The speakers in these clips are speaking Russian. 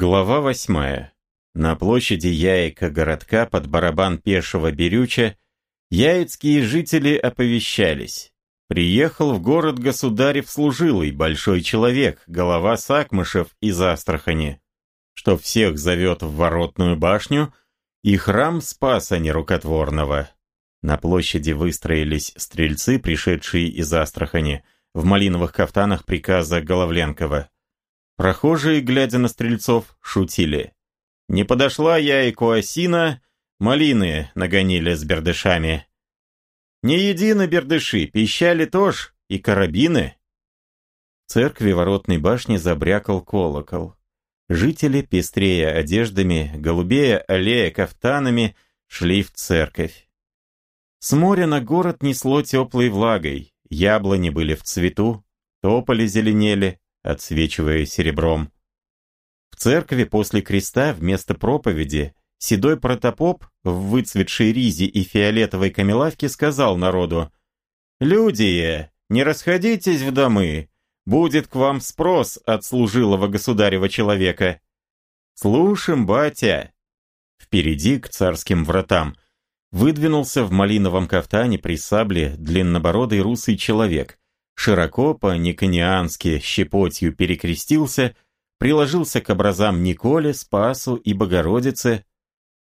Глава восьмая. На площади Яйка городка под барабан пешего Берюча яицкие жители оповещались. Приехал в город государев служилый, большой человек, голова Сакмышев из Астрахани, что всех зовет в воротную башню и храм Спаса Нерукотворного. На площади выстроились стрельцы, пришедшие из Астрахани, в малиновых кафтанах приказа Головленкова. Прохожие, глядя на стрельцов, шутили. Не подошла я и куасина, малины нагонили с бердышами. Не едины бердыши, пищали тоже и карабины. В церкви воротной башни забрякал колокол. Жители, пестрея одеждами, голубея аллея кафтанами, шли в церковь. С моря на город несло теплой влагой, яблони были в цвету, тополи зеленели, отсвечивая серебром. В церкви после креста вместо проповеди седой протопоп в выцветшей ризе и фиолетовой камелавке сказал народу «Люди, не расходитесь в домы, будет к вам спрос от служилого государева человека». «Слушаем, батя!» Впереди, к царским вратам, выдвинулся в малиновом кафтане при сабле длиннобородый русый человек, широко по-никониански щепотью перекрестился, приложился к образам Николе, Спасу и Богородице.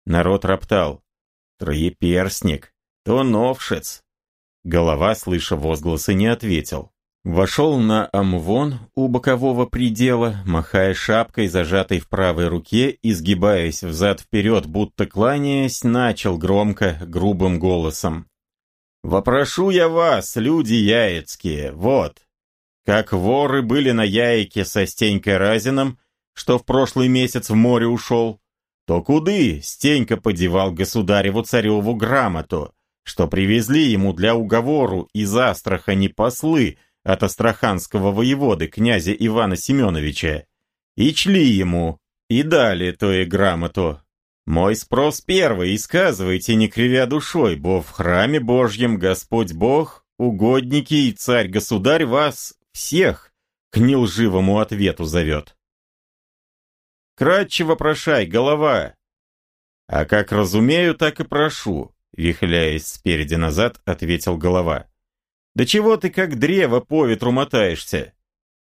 Народ роптал. «Троеперстник! То новшец!» Голова, слыша возгласы, не ответил. Вошел на амвон у бокового предела, махая шапкой, зажатой в правой руке, изгибаясь взад-вперед, будто кланяясь, начал громко, грубым голосом. Вопрошу я вас, люди яицкие, вот. Как воры были на яйке со Стенькой Разином, что в прошлый месяц в море ушел, то куды Стенька подевал государеву цареву грамоту, что привезли ему для уговору из Астрахани послы от астраханского воеводы князя Ивана Семеновича, и чли ему, и дали то и грамоту, мой спрос первый, и сказывайте, не кривя душой, бо в храме Божьем Господь Бог, угодники и царь-государь вас всех к нелживому ответу зовет. Кратче вопрошай, голова. А как разумею, так и прошу, вихляясь спереди назад, ответил голова. Да чего ты как древо по ветру мотаешься?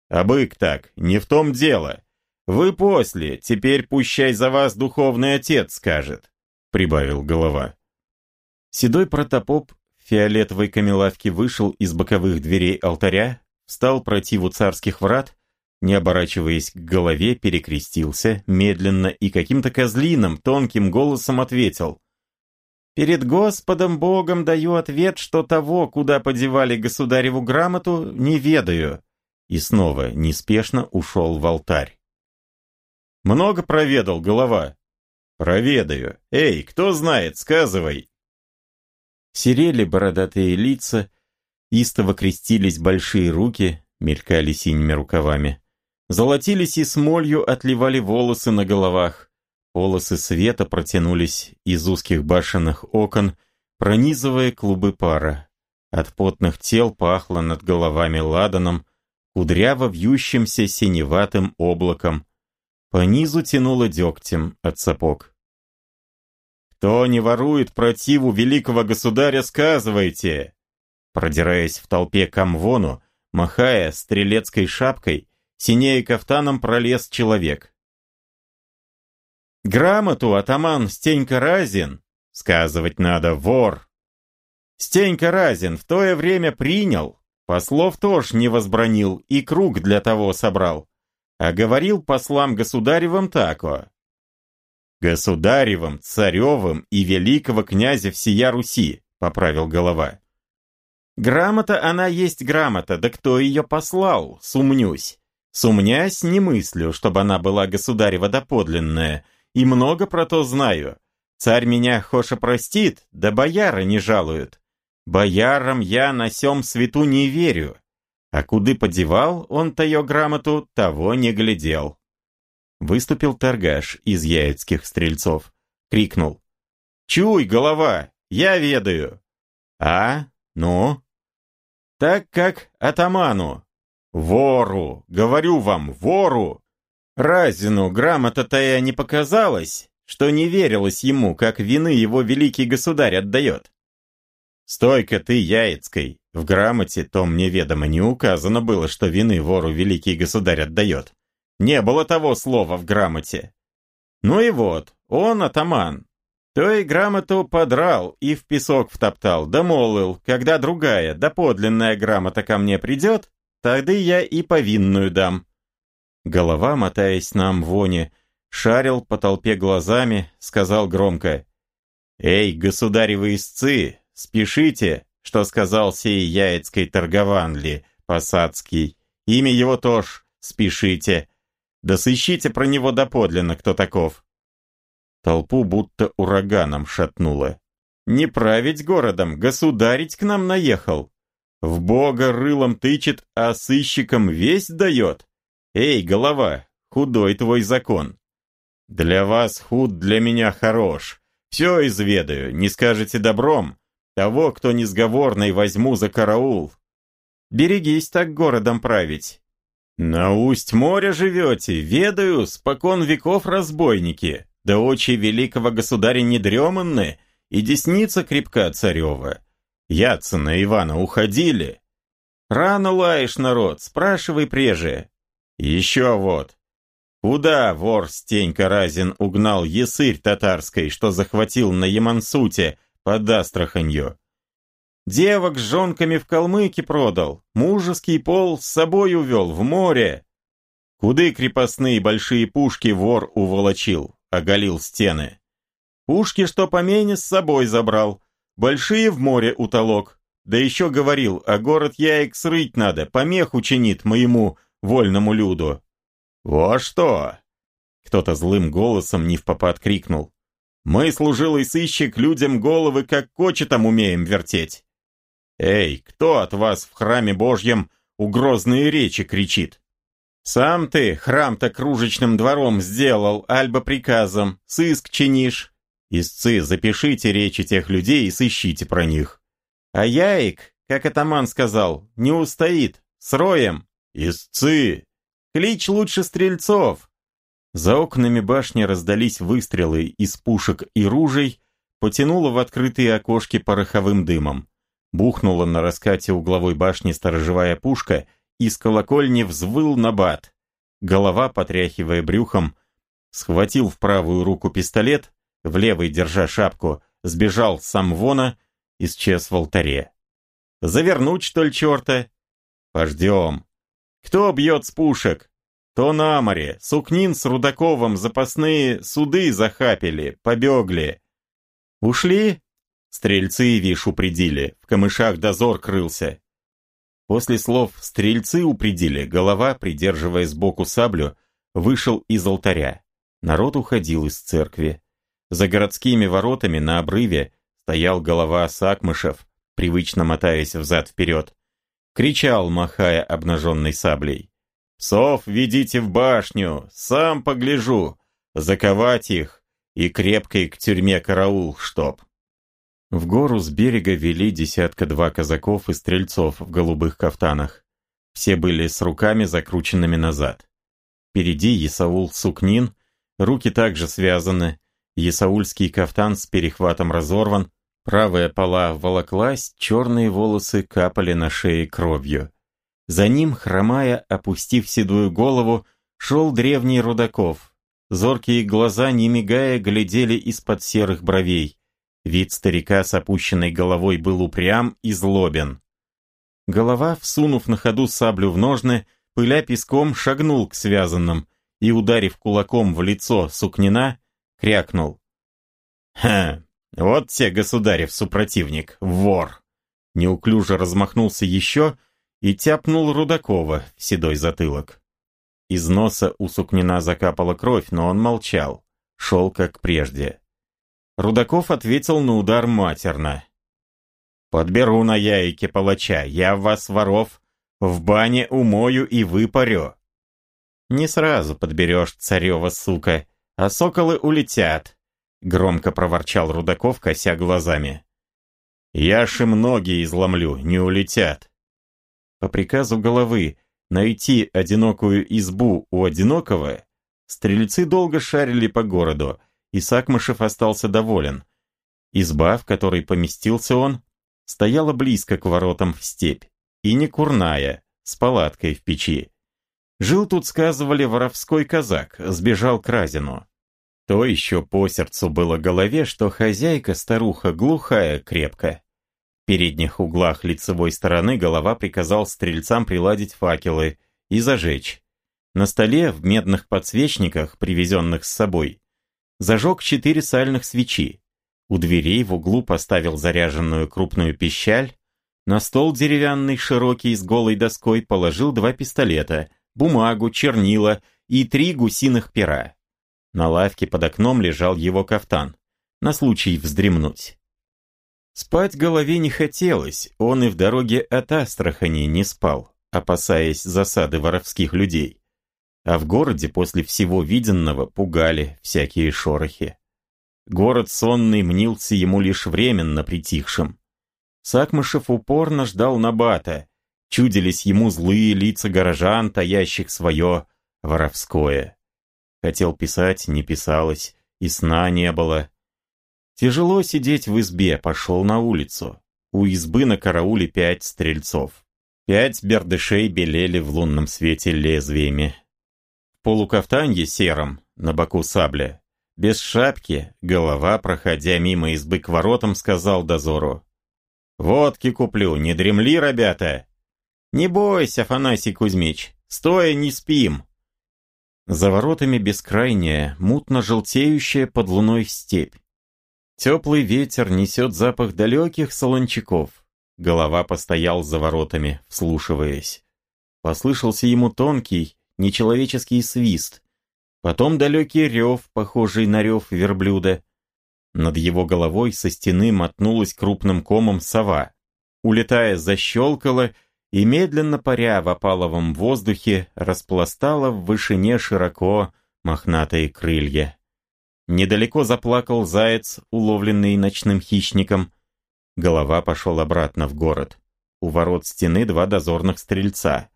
А бык так, не в том дело. «Вы после, теперь пущай за вас духовный отец скажет», — прибавил голова. Седой протопоп в фиолетовой камелавке вышел из боковых дверей алтаря, встал противу царских врат, не оборачиваясь к голове, перекрестился, медленно и каким-то козлиным, тонким голосом ответил. «Перед Господом Богом даю ответ, что того, куда подевали государеву грамоту, не ведаю». И снова неспешно ушел в алтарь. Много проведал, голова? Проведаю. Эй, кто знает, сказывай. Серели бородатые лица, истово крестились большие руки, мелькали синими рукавами. Золотились и смолью отливали волосы на головах. Полосы света протянулись из узких башенных окон, пронизывая клубы пара. От потных тел пахло над головами ладаном, кудряво вьющимся синеватым облаком, по низу тянуло дегтем от сапог. «Кто не ворует противу великого государя, сказывайте!» Продираясь в толпе к Амвону, махая стрелецкой шапкой, синея кафтаном пролез человек. «Грамоту атаман Стенька Разин, сказывать надо, вор!» Стенька Разин в то время принял, послов тоже не возбранил и круг для того собрал а говорил послам государевым тако. «Государевым, царевым и великого князя всея Руси», — поправил голова. «Грамота она есть грамота, да кто ее послал, сумнюсь. Сумнясь, не мыслю, чтобы она была государева доподлинная, и много про то знаю. Царь меня хоша простит, да бояра не жалуют. Боярам я на сём свету не верю. А куды подевал он таю грамоту, того не глядел. Выступил торгаш из яицких стрельцов. Крикнул. «Чуй, голова, я ведаю!» «А? Ну?» «Так как атаману!» «Вору! Говорю вам, вору!» Разину грамота-то не показалась, что не верилось ему, как вины его великий государь отдает. Стойка ты, Яицкой, в грамоте, то мне ведомо не указано было, что вины вору великий государь отдает. Не было того слова в грамоте. Ну и вот, он атаман. То и грамоту подрал и в песок втоптал, да молил, когда другая, да подлинная грамота ко мне придет, тогда я и повинную дам. Голова, мотаясь на амвоне, шарил по толпе глазами, сказал громко, «Эй, государевы истцы, спешите, что сказал сей яицкой торгованли, посадский, имя его тоже спешите, да сыщите про него доподлинно, кто таков». Толпу будто ураганом шатнуло. «Не править городом, государить к нам наехал. В бога рылом тычет, а сыщикам весть дает. Эй, голова, худой твой закон. Для вас худ, для меня хорош. Все изведаю, не скажете добром. Того, кто несговорный, возьму за караул. Берегись так городом править. На усть моря живете, ведаю, спокон веков разбойники. Да очи великого государя недреманны, и десница крепка царева. Яцина Ивана уходили. Рано лаешь, народ, спрашивай преже. Еще вот. Куда вор Стенька Разин угнал ясырь татарской, что захватил на Ямансуте под Астраханью? Девок с жонками в Калмыке продал, мужеский пол с собой увел в море. Куды крепостные большие пушки вор уволочил, оголил стены. Пушки, что помене, с собой забрал, большие в море утолок. Да еще говорил, а город Яек срыть надо, помех учинит моему вольному люду. «Во что?» Кто-то злым голосом не в попад крикнул. «Мы, служилый сыщик, людям головы как кочетом умеем вертеть!» «Эй, кто от вас в храме Божьем угрозные речи кричит?» «Сам ты храм-то кружечным двором сделал, альбо приказом, сыск чинишь. Истцы, запишите речи тех людей и сыщите про них. А яик, как атаман сказал, не устоит, с роем, «Истцы! Клич лучше стрельцов!» За окнами башни раздались выстрелы из пушек и ружей, потянуло в открытые окошки пороховым дымом. Бухнула на раскате угловой башни сторожевая пушка, и с колокольни взвыл набат. Голова, потряхивая брюхом, схватил в правую руку пистолет, в левой, держа шапку, сбежал сам вона, исчез в алтаре. «Завернуть, что ли, черта?» «Пождем. Кто бьет с пушек? То на море. Сукнин с Рудаковым запасные суды захапили, побегли. Ушли? Стрельцы, вишь, упредили. В камышах дозор крылся. После слов «стрельцы упредили», голова, придерживая сбоку саблю, вышел из алтаря. Народ уходил из церкви. За городскими воротами на обрыве стоял голова Сакмышев, привычно мотаясь взад-вперед кричал, махая обнаженной саблей. «Сов ведите в башню, сам погляжу, заковать их и крепкой к тюрьме караул, чтоб». В гору с берега вели десятка-два казаков и стрельцов в голубых кафтанах. Все были с руками закрученными назад. Впереди Исаул Сукнин, руки также связаны, Исаульский кафтан с перехватом разорван, Правая пола волоклась, черные волосы капали на шее кровью. За ним, хромая, опустив седую голову, шел древний Рудаков. Зоркие глаза, не мигая, глядели из-под серых бровей. Вид старика с опущенной головой был упрям и злобен. Голова, всунув на ходу саблю в ножны, пыля песком, шагнул к связанным и, ударив кулаком в лицо сукнина, крякнул. «Ха, вот те государев супротивник, вор. Неуклюже размахнулся еще и тяпнул Рудакова в седой затылок. Из носа у Сукнина закапала кровь, но он молчал, шел как прежде. Рудаков ответил на удар матерно. «Подберу на яйке палача, я вас, воров, в бане умою и выпарю». «Не сразу подберешь, царева сука, а соколы улетят, Громко проворчал Рудаков, кося глазами. «Яши многие изломлю, не улетят». По приказу головы найти одинокую избу у одинокого, Стрельцы долго шарили по городу, и Сакмышев остался доволен. Изба, в которой поместился он, стояла близко к воротам в степь, и не курная, с палаткой в печи. Жил тут, сказывали, воровской казак, сбежал к Разину. То еще по сердцу было голове, что хозяйка-старуха глухая крепко. Передних углах лицевой стороны голова приказал стрельцам приладить факелы и зажечь. На столе в медных подсвечниках, привезенных с собой, зажег четыре сальных свечи. У дверей в углу поставил заряженную крупную пищаль, на стол деревянный широкий с голой доской положил два пистолета, бумагу, чернила и три гусиных пера. На лавке под окном лежал его кафтан, на случай вздремнуть. Спать голове не хотелось, он и в дороге от Астрахани не спал, опасаясь засады воровских людей. А в городе после всего виденного пугали всякие шорохи. Город сонный мнился ему лишь временно притихшим. Сакмышев упорно ждал Набата, чудились ему злые лица горожан, таящих свое воровское. Хотел писать, не писалось, и сна не было. Тяжело сидеть в избе, пошел на улицу. У избы на карауле пять стрельцов. Пять бердышей белели в лунном свете лезвиями. В полукафтанье сером, на боку сабля, без шапки, голова, проходя мимо избы к воротам, сказал дозору. «Водки куплю, не дремли, ребята!» «Не бойся, Афанасий Кузьмич, стоя не спим!» За воротами бескрайняя, мутно-желтеющая под луной степь. Теплый ветер несет запах далеких солончаков. Голова постоял за воротами, вслушиваясь. Послышался ему тонкий, нечеловеческий свист. Потом далекий рев, похожий на рев верблюда. Над его головой со стены мотнулась крупным комом сова. Улетая, защелкала и, медленно паря в опаловом воздухе, распластала в вышине широко мохнатые крылья. Недалеко заплакал заяц, уловленный ночным хищником. Голова пошел обратно в город. У ворот стены два дозорных стрельца.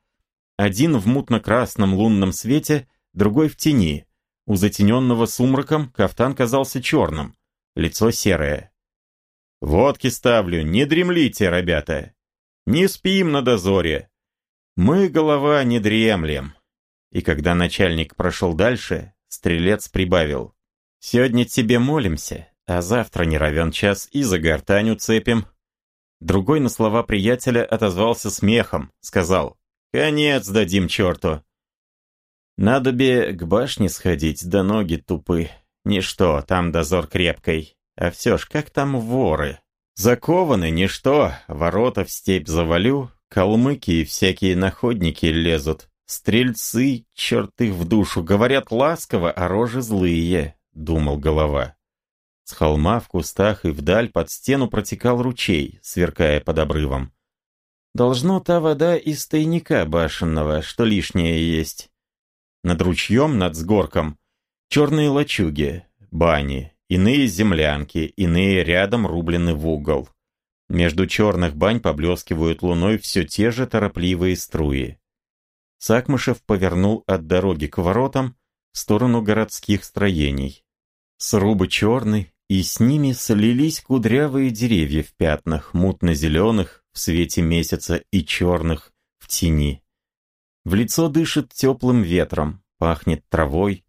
Один в мутно-красном лунном свете, другой в тени. У затененного сумраком кафтан казался черным, лицо серое. «Водки ставлю, не дремлите, ребята!» Не спим на дозоре. Мы, голова, не дремлем. И когда начальник прошел дальше, стрелец прибавил. Сегодня тебе молимся, а завтра не равен час и за гортань уцепим. Другой на слова приятеля отозвался смехом, сказал. Конец дадим черту. Надо бе к башне сходить, да ноги тупы. Ничто, там дозор крепкой. А все ж, как там воры? Закованы ничто, ворота в степь завалю, калмыки и всякие находники лезут. Стрельцы, черт их в душу, говорят ласково, а рожи злые, думал голова. С холма в кустах и вдаль под стену протекал ручей, сверкая под обрывом. Должно та вода из тайника башенного, что лишнее есть. Над ручьем, над сгорком, черные лачуги, бани, Иные землянки, иные рядом рублены в угол. Между черных бань поблескивают луной все те же торопливые струи. Сакмышев повернул от дороги к воротам в сторону городских строений. Срубы черны, и с ними слились кудрявые деревья в пятнах, мутно-зеленых в свете месяца и черных в тени. В лицо дышит теплым ветром, пахнет травой,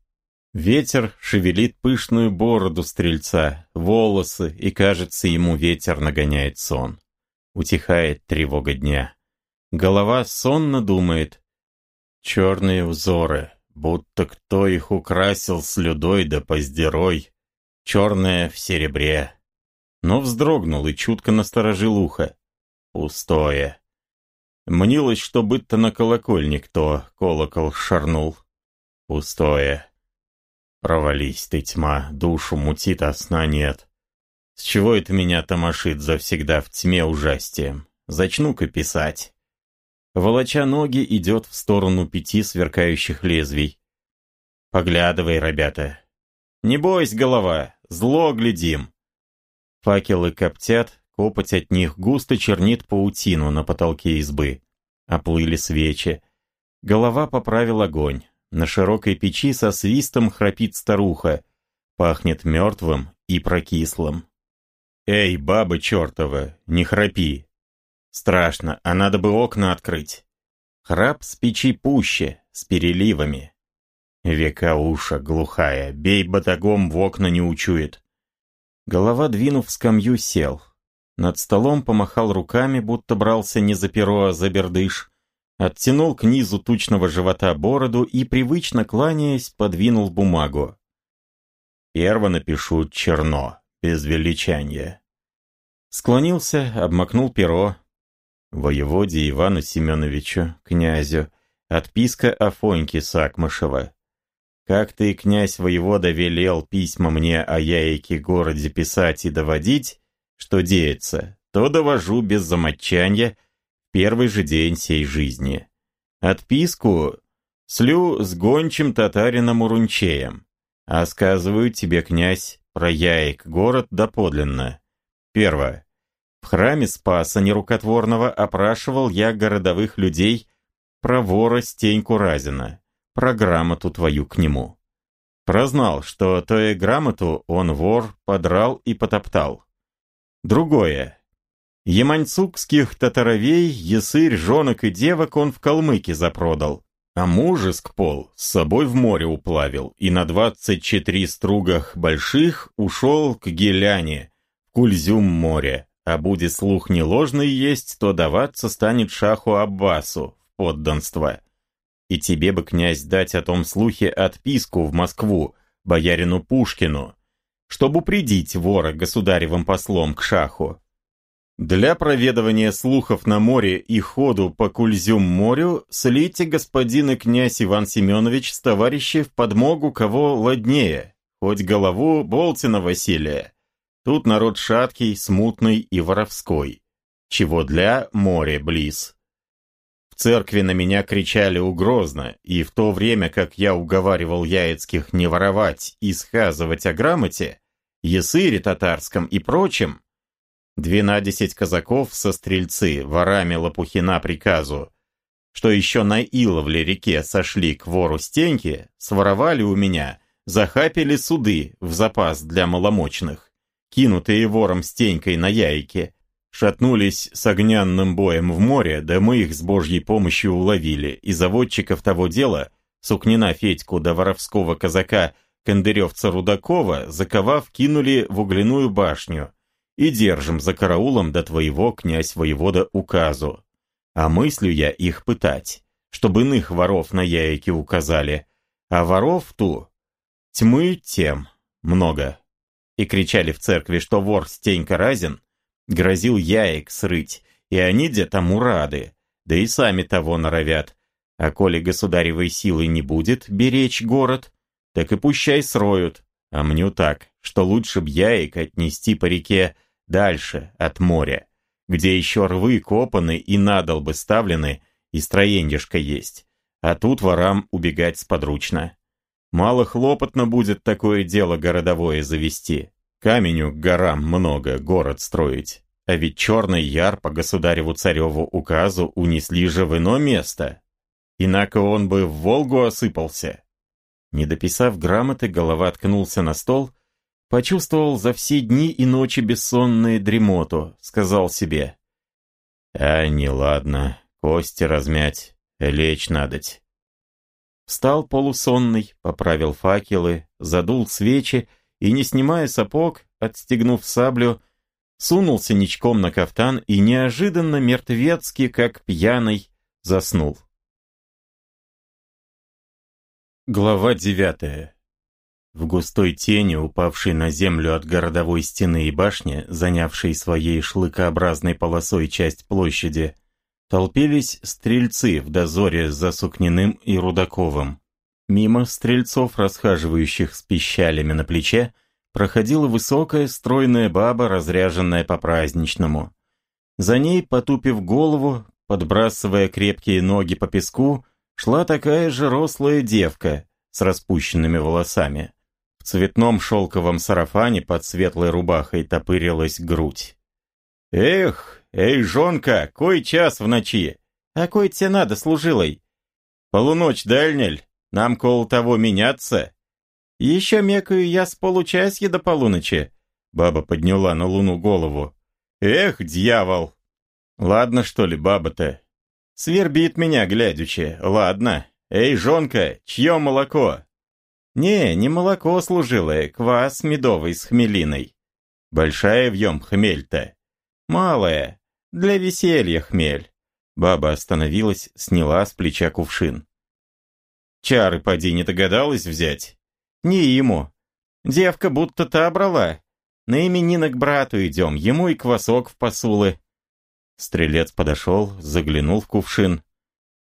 Ветер шевелит пышную бороду стрельца, волосы, и, кажется, ему ветер нагоняет сон. Утихает тревога дня. Голова сонно думает. Черные узоры, будто кто их украсил слюдой да поздерой. Черное в серебре. Но вздрогнул и чутко насторожил ухо. Пустое. Мнилось, что будто на колокольник то колокол шарнул. Пустое. Провались ты, тьма, душу мутит, а сна нет. С чего это меня томошит завсегда в тьме ужастием? Зачну-ка писать. Волоча ноги идет в сторону пяти сверкающих лезвий. Поглядывай, ребята. Не бойся, голова, зло глядим. Факелы коптят, копоть от них густо чернит паутину на потолке избы. Оплыли свечи. Голова поправил огонь. на широкой печи со свистом храпит старуха. Пахнет мертвым и прокислым. «Эй, баба чертова, не храпи!» Страшно, а надо бы окна открыть. Храп с печи пуще, с переливами. Века уша глухая, бей батагом в окна не учует. Голова, двинув скамью, сел. Над столом помахал руками, будто брался не за перо, а за бердыш. Оттянул к низу тучного живота бороду и, привычно кланяясь, подвинул бумагу. Перво напишу черно, без величания. Склонился, обмакнул перо. Воеводе Ивану Семеновичу, князю, отписка Афоньки Сакмышева. Как ты, князь воевода, велел письма мне о яйке городе писать и доводить, что деется, то довожу без замочания первый же день сей жизни. Отписку слю с гончим татарином Урунчеем, а сказываю тебе, князь, про яек город доподлинно. Первое. В храме Спаса Нерукотворного опрашивал я городовых людей про вора Стеньку Разина про грамоту твою к нему. Прознал, что то и грамоту он вор подрал и потоптал. Другое. Яманцукских татаровей, ясырь, жонок и девок он в Калмыке запродал, а мужеск пол с собой в море уплавил и на двадцать четыре стругах больших ушел к Геляне, в Кульзюм море, а будет слух не ложный есть, то даваться станет шаху Аббасу в подданство. И тебе бы, князь, дать о том слухе отписку в Москву, боярину Пушкину, чтобы упредить вора государевым послом к шаху. Для проведывания слухов на море и ходу по Кульзюм-морю слите господин и князь Иван Семенович с товарищей в подмогу кого ладнее, хоть голову Болтина Василия. Тут народ шаткий, смутный и воровской. Чего для море близ церкви на меня кричали угрозно, и в то время, как я уговаривал яицких не воровать и сказывать о грамоте, ясыре татарском и прочем, двенадесять казаков со стрельцы, ворами Лопухина приказу, что еще на Иловле реке сошли к вору Стеньки, своровали у меня, захапили суды в запас для маломочных, кинутые вором Стенькой на яйке, шатнулись с огнянным боем в море, да мы их с божьей помощью уловили, и заводчиков того дела, Сукнина Федьку да воровского казака Кандыревца Рудакова, заковав, кинули в угляную башню, и держим за караулом до твоего, князь воевода, указу. А мыслю я их пытать, чтобы иных воров на яйке указали, а воров ту тьмы тем много. И кричали в церкви, что вор Стенька Разин Грозил яек срыть, и они где тому рады, да и сами того норовят. А коли государевой силы не будет беречь город, так и пущай сроют. А мню так, что лучше б яек отнести по реке дальше, от моря, где еще рвы копаны и надолбы ставлены, и строеньишко есть. А тут ворам убегать сподручно. Мало хлопотно будет такое дело городовое завести. Каменю к горам много, город строить. А ведь Черный Яр по государеву-цареву указу унесли же в ино место. Инако он бы в Волгу осыпался. Не дописав грамоты, голова ткнулся на стол, почувствовал за все дни и ночи бессонные дремоту, сказал себе. «А, неладно, кости размять, лечь надоть». Встал полусонный, поправил факелы, задул свечи и, не снимая сапог, отстегнув саблю, сунулся ничком на кафтан и неожиданно мертвецки, как пьяный, заснул. Глава девятая. В густой тени, упавшей на землю от городовой стены и башни, занявшей своей шлыкообразной полосой часть площади, толпились стрельцы в дозоре за Сукниным и Рудаковым. Мимо стрельцов, расхаживающих с пищалями на плече, проходила высокая стройная баба, разряженная по-праздничному. За ней, потупив голову, подбрасывая крепкие ноги по песку, шла такая же рослая девка с распущенными волосами. В цветном шелковом сарафане под светлой рубахой топырилась грудь. «Эх, эй, жонка, кой час в ночи? А кой тебе надо, служилой?» «Полуночь дальнель?» Нам кол того меняться?» «Еще мекаю я с получасья до полуночи», — баба подняла на луну голову. «Эх, дьявол!» «Ладно, что ли, баба-то?» «Свербит меня, глядячи. Ладно. Эй, жонка, чье молоко?» «Не, не молоко служилое, квас медовый с хмелиной. Большая вьем хмель-то. Малая, для веселья хмель». Баба остановилась, сняла с плеча кувшин. «Чары, поди, не догадалась взять?» «Не ему. Девка будто та брала. На именины к брату идем, ему и квасок в посулы». Стрелец подошел, заглянул в кувшин.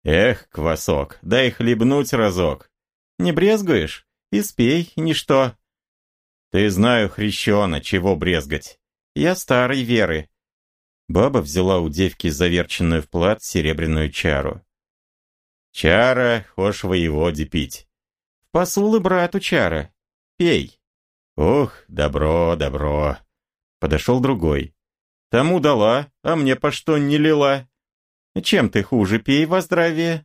«Эх, квасок, дай хлебнуть разок. Не брезгуешь? И спей, ничто». «Ты знаю, хрещена, чего брезгать. Я старой веры. Баба взяла у девки заверченную в плат серебряную чару. «Чара, хошь воеводе пить». «В посулы брату чара. Пей». «Ух, добро, добро». Подошел другой. «Тому дала, а мне по что не лила?» «Чем ты хуже, пей во здравие?»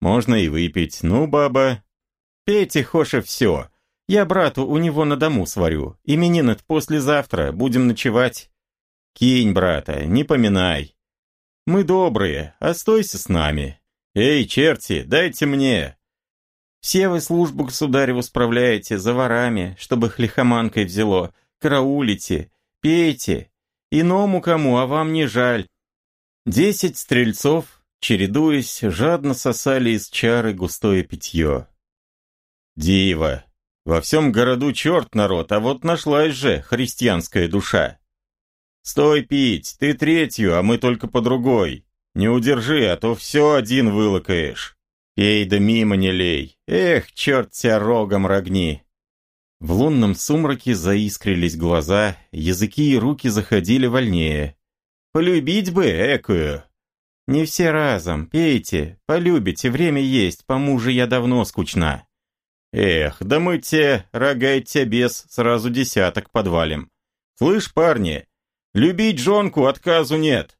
«Можно и выпить. Ну, баба». «Пейте, хоша, все. Я брату у него на дому сварю. Именин послезавтра, будем ночевать». Кинь, брата, не поминай. Мы добрые, остойся с нами. Эй, черти, дайте мне. Все вы службу государеву справляете за ворами, чтобы их лихоманкой взяло. Караулите, пейте. Иному кому, а вам не жаль. Десять стрельцов, чередуясь, жадно сосали из чары густое питье. Дива, во всем городу черт народ, а вот нашлась же христианская душа. «Стой пить, ты третью, а мы только по другой. Не удержи, а то все один вылокаешь. Пей да мимо не лей. Эх, черт тебя рогом рогни!» В лунном сумраке заискрились глаза, языки и руки заходили вольнее. «Полюбить бы экую!» «Не все разом, пейте, полюбите, время есть, по мужу я давно скучна». «Эх, да мы те, рога те без, сразу десяток подвалим. Слышь, парни, Любить жонку отказу нет.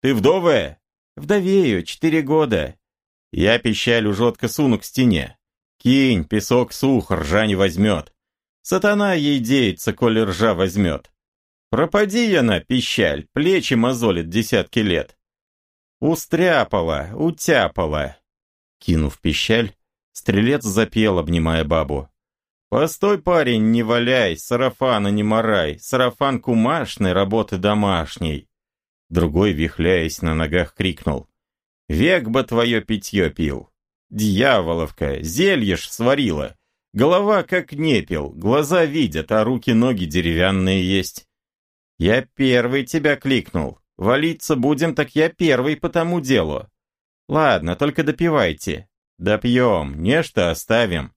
Ты вдовая? Вдовею, четыре года. Я пищалю жестко суну к стене. Кинь, песок сух, ржа не возьмет. Сатана ей деется, коли ржа возьмет. Пропади она, пищаль, плечи мозолит десятки лет. Устряпала, утяпала. Кинув пищаль, стрелец запел, обнимая бабу. «Постой, парень, не валяй, сарафана не морай, сарафан кумашной, работы домашней!» Другой, вихляясь на ногах, крикнул. «Век бы твое питье пил! Дьяволовка, зелье ж сварила! Голова как непел, глаза видят, а руки-ноги деревянные есть!» «Я первый тебя кликнул. Валиться будем, так я первый по тому делу. Ладно, только допивайте. Допьем, нечто оставим».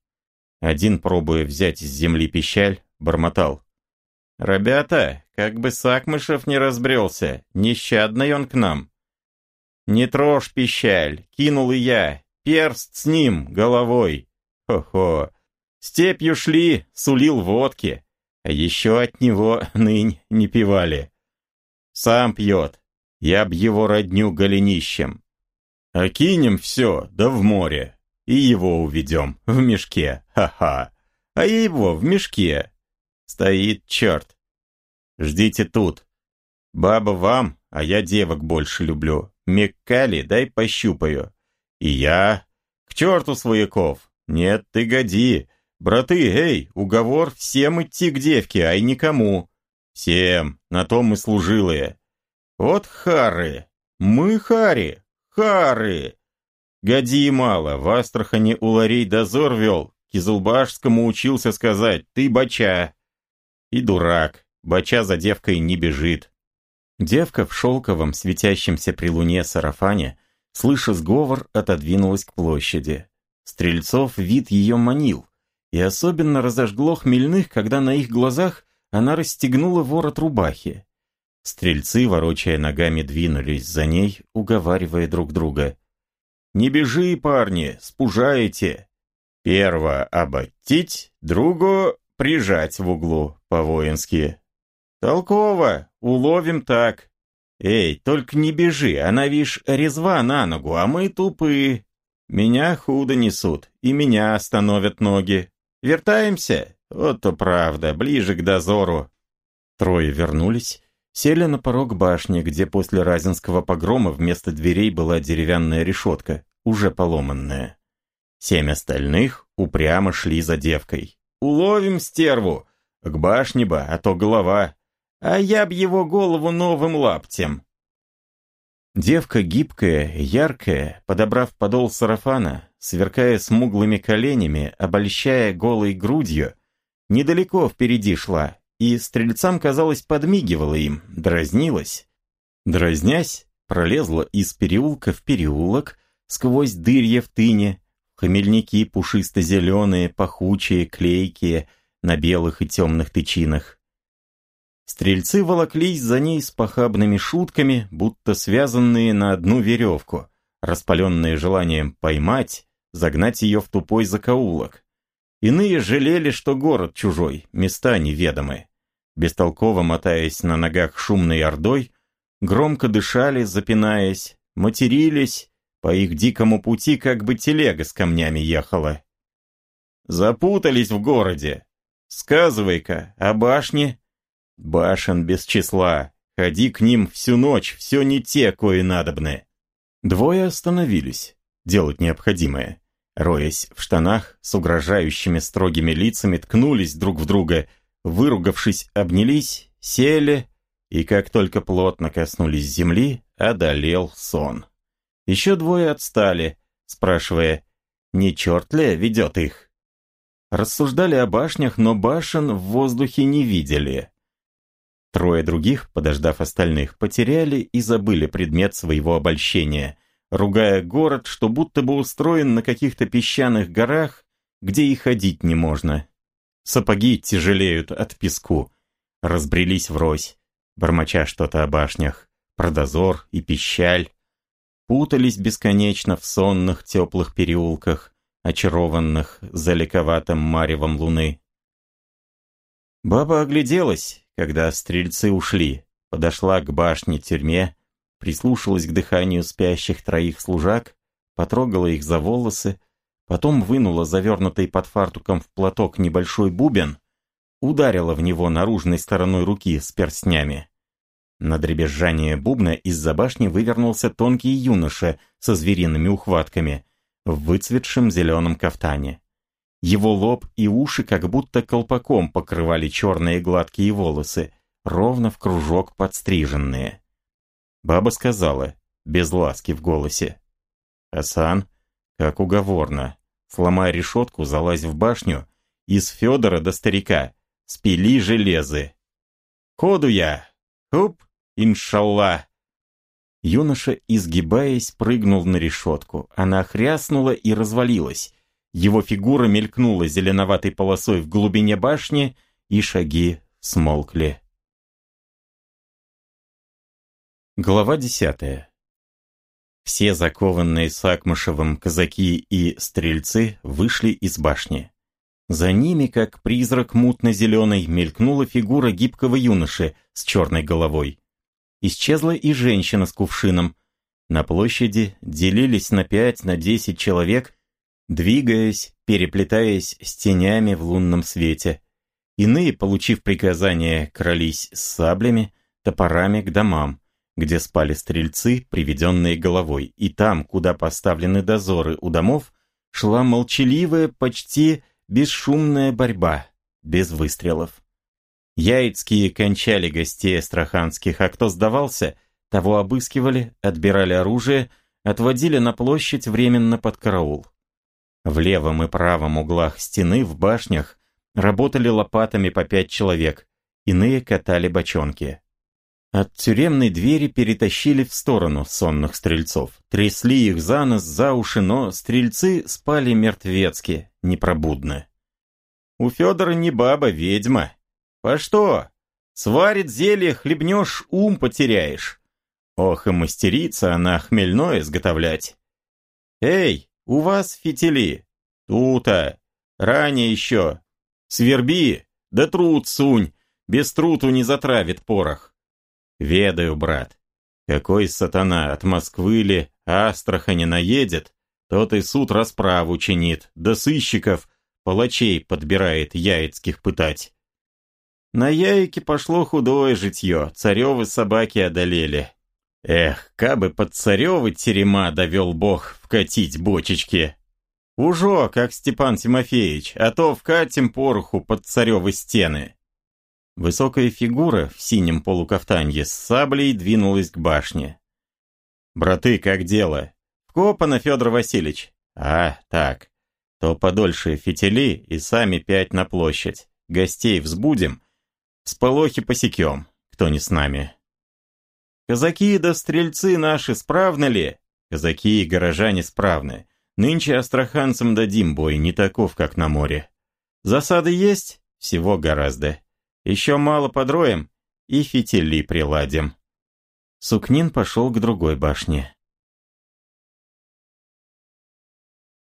Один, пробуя взять из земли пищаль, бормотал. «Ребята, как бы Сакмышев не разбрелся, нещадный он к нам». «Не трожь пищаль, кинул и я, перст с ним, головой. Хо-хо. Степью шли, сулил водки, а еще от него нынь не пивали. Сам пьет, я б его родню голенищем. А кинем все, да в море, и его уведем в мешке, ха-ха. А его в мешке. Стоит черт. Ждите тут. Баба вам, а я девок больше люблю. Меккали, дай пощупаю. И я... К черту свояков. Нет, ты годи. Браты, эй, уговор всем идти к девке, ай никому. Всем, на том мы служилые. Вот хары. Мы хари. Хары. Годи мало, в Астрахани у ларей дозор вел, Кизылбашскому учился сказать «ты бача». И дурак, бача за девкой не бежит. Девка в шелковом, светящемся при луне сарафане, слыша сговор, отодвинулась к площади. Стрельцов вид ее манил, и особенно разожгло хмельных, когда на их глазах она расстегнула ворот рубахи. Стрельцы, ворочая ногами, двинулись за ней, уговаривая друг друга. Не бежи, парни, спужаете. Перво оботтить, другу прижать в углу по-воински. Толково, уловим так. Эй, только не бежи, она, вишь, резва на ногу, а мы тупые. Меня худо несут, и меня остановят ноги. Вертаемся? Вот то правда, ближе к дозору. Трое вернулись, сели на порог башни, где после Разинского погрома вместо дверей была деревянная решетка, уже поломанная. Семь остальных упрямо шли за девкой. «Уловим стерву! К башне бы, а то голова! А я б его голову новым лаптем!» Девка гибкая, яркая, подобрав подол сарафана, сверкая смуглыми коленями, обольщая голой грудью, недалеко впереди шла, и стрельцам, казалось, подмигивала им, дразнилась. Дразнясь, пролезла из переулка в переулок, сквозь дырья в тыне, хмельники пушисто-зеленые, пахучие, клейкие, на белых и темных тычинах. Стрельцы волоклись за ней с похабными шутками, будто связанные на одну веревку, распаленные желанием поймать, загнать ее в тупой закоулок. Иные жалели, что город чужой, места неведомы. Бестолково мотаясь на ногах шумной ордой, громко дышали, запинаясь, матерились, по их дикому пути как бы телега с камнями ехала. Запутались в городе. Сказывай-ка, о башне Башен без числа. Ходи к ним всю ночь, все не те, кои надобны. Двое остановились. Делать необходимое. Роясь в штанах, с угрожающими строгими лицами, ткнулись друг в друга, выругавшись, обнялись, сели, и как только плотно коснулись земли, одолел сон. Еще двое отстали, спрашивая, не черт ли ведет их? Рассуждали о башнях, но башен в воздухе не видели. Трое других, подождав остальных, потеряли и забыли предмет своего обольщения, ругая город, что будто бы устроен на каких-то песчаных горах, где и ходить не можно. Сапоги тяжелеют от песку, разбрелись врозь, бормоча что-то о башнях, про дозор и пищаль, путались бесконечно в сонных теплых переулках, очарованных заликоватым маревом луны. Баба огляделась, когда стрельцы ушли, подошла к башне-тюрьме, прислушалась к дыханию спящих троих служак, потрогала их за волосы, потом вынула завернутый под фартуком в платок небольшой бубен, ударила в него наружной стороной руки с перстнями. На дребезжание бубна из-за башни вывернулся тонкий юноша со звериными ухватками в выцветшем зеленом кафтане. Его лоб и уши как будто колпаком покрывали черные гладкие волосы, ровно в кружок подстриженные. Баба сказала, без ласки в голосе. «Асан, как уговорно, сломай решетку, залазь в башню, из Федора до старика, спили железы. Ходу я! Хуп, иншалла!» Юноша, изгибаясь, прыгнул на решетку. Она хряснула и развалилась. Его фигура мелькнула зеленоватой полосой в глубине башни, и шаги смолкли. Глава десятая. Все закованные Сакмышевым казаки и стрельцы вышли из башни. За ними, как призрак мутно-зеленый, мелькнула фигура гибкого юноши с черной головой. Исчезла и женщина с кувшином. На площади делились на пять, на десять человек двигаясь, переплетаясь с тенями в лунном свете. Иные, получив приказание, крались с саблями, топорами к домам, где спали стрельцы, приведенные головой, и там, куда поставлены дозоры у домов, шла молчаливая, почти бесшумная борьба, без выстрелов. Яицкие кончали гостей астраханских, а кто сдавался, того обыскивали, отбирали оружие, отводили на площадь временно под караул. В левом и правом углах стены в башнях работали лопатами по пять человек, иные катали бочонки. От тюремной двери перетащили в сторону сонных стрельцов. Трясли их за нос, за уши, но стрельцы спали мертвецки, непробудно. «У Федора не баба, ведьма. По что? Сварит зелье, хлебнешь, ум потеряешь. Ох, и мастерица она хмельное изготовлять. Эй, у вас фитили. Тута. Ранее еще. Сверби. Да труд сунь. Без труту не затравит порох. Ведаю, брат. Какой сатана от Москвы ли Астрахани наедет, Тот и суд расправу чинит, да сыщиков, палачей подбирает яицких пытать. На яйке пошло худое житье, царевы собаки одолели. Эх, кабы под царевы терема довел бог вкатить бочечки. Ужо, как Степан Тимофеевич, а то вкатим пороху под царевы стены. Высокая фигура в синем полукафтанье с саблей двинулась к башне. «Браты, как дело?» «Вкопано, Федор Васильевич». «А, так. То подольше фитили и сами пять на площадь. Гостей взбудем. Сполохи посекем, кто не с нами». «Казаки да стрельцы наши справны ли?» «Казаки и горожане справны. Нынче астраханцам дадим бой, не таков, как на море. Засады есть? Всего гораздо. Еще мало подроем и фитили приладим». Сукнин пошел к другой башне.